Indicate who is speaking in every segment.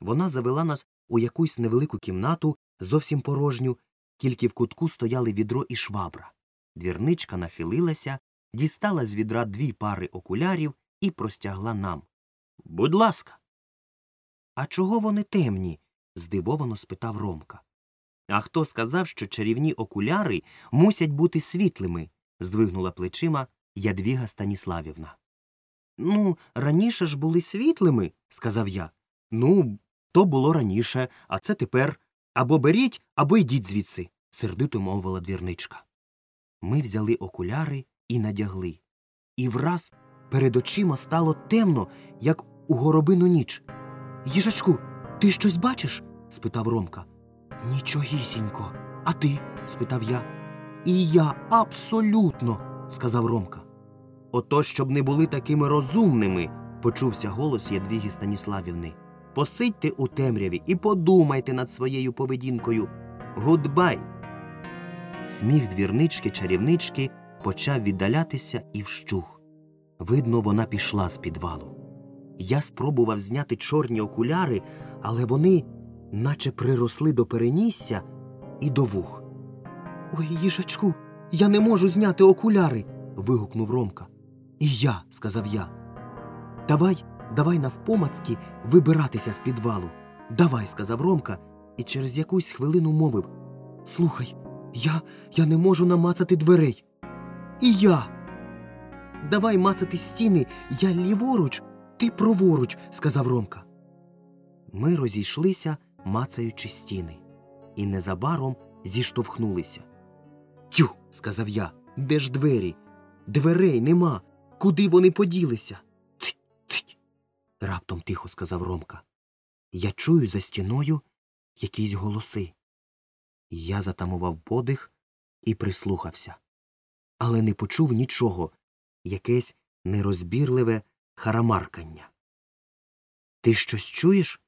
Speaker 1: Вона завела нас у якусь невелику кімнату, зовсім порожню, тільки в кутку стояли відро і швабра. Двірничка нахилилася, дістала з відра дві пари окулярів і простягла нам. Будь ласка. А чого вони темні? здивовано спитав Ромка. А хто сказав, що чарівні окуляри мусять бути світлими? здвигнула плечима Ядвіга Станіславівна. Ну, раніше ж були світлими, сказав я. Ну, то було раніше, а це тепер. Або беріть, або йдіть звідси, сердито мовила двірничка. Ми взяли окуляри і надягли. І враз перед очима стало темно, як у горобину ніч. Їжачку, ти щось бачиш? спитав Ромка. Нічогісінько. А ти? спитав я. І я абсолютно, сказав Ромка. Ото, щоб не були такими розумними, почувся голос Ядвіги Станіславівни. Посидьте у темряві і подумайте над своєю поведінкою. Гудбай. Сміх двірнички чарівнички почав віддалятися і вщух. Видно, вона пішла з підвалу. Я спробував зняти чорні окуляри, але вони наче приросли до перенісся і до вух. Ой, їжачку, я не можу зняти окуляри. вигукнув Ромка. І я, сказав я. Давай, давай навпомацьки вибиратися з підвалу. Давай, сказав Ромка, і через якусь хвилину мовив Слухай, я, я не можу намацати дверей. І я. Давай мацати стіни, я ліворуч, ти праворуч, сказав Ромка. Ми розійшлися, мацаючи стіни, і незабаром зіштовхнулися. Тю, сказав я, де ж двері? Дверей нема. Куди вони поділися? Раптом тихо сказав Ромка. Я чую за стіною якісь голоси. Я затамував подих і прислухався, але не почув нічого, якесь нерозбірливе харамаркання. Ти щось чуєш?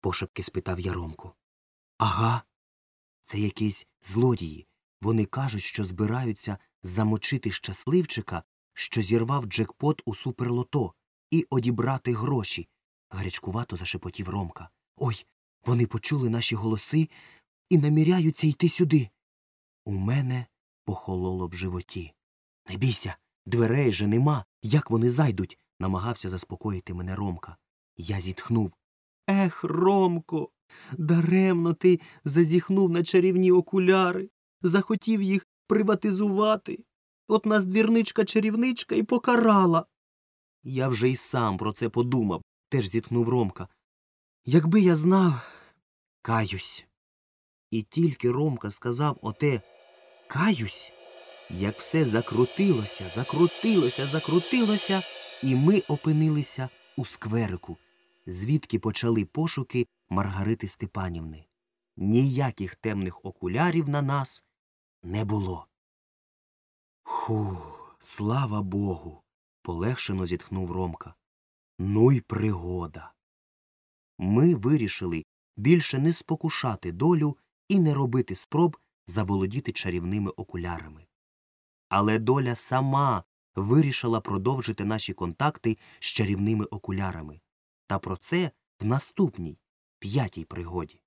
Speaker 1: пошепки спитав я Ромку. Ага. Це якісь злодії. Вони кажуть, що збираються замочити щасливчика, що зірвав джекпот у суперлото, і одібрати гроші. гарячкувато зашепотів Ромка. Ой, вони почули наші голоси і наміряються йти сюди. У мене похололо в животі. Не бійся, дверей же нема. Як вони зайдуть? намагався заспокоїти мене Ромка. Я зітхнув. Ех, Ромко, даремно ти зазіхнув на чарівні окуляри, захотів їх приватизувати. От нас двірничка чарівничка і покарала. Я вже й сам про це подумав, теж зітхнув Ромка. Якби я знав, каюсь. І тільки Ромка сказав оте каюсь, як все закрутилося, закрутилося, закрутилося, і ми опинилися у скверику, звідки почали пошуки Маргарити Степанівни. Ніяких темних окулярів на нас не було. Ху, слава Богу. Полегшено зітхнув Ромка. Ну й пригода. Ми вирішили більше не спокушати долю і не робити спроб заволодіти чарівними окулярами. Але доля сама вирішила продовжити наші контакти з чарівними окулярами. Та про це в наступній п'ятій пригоді.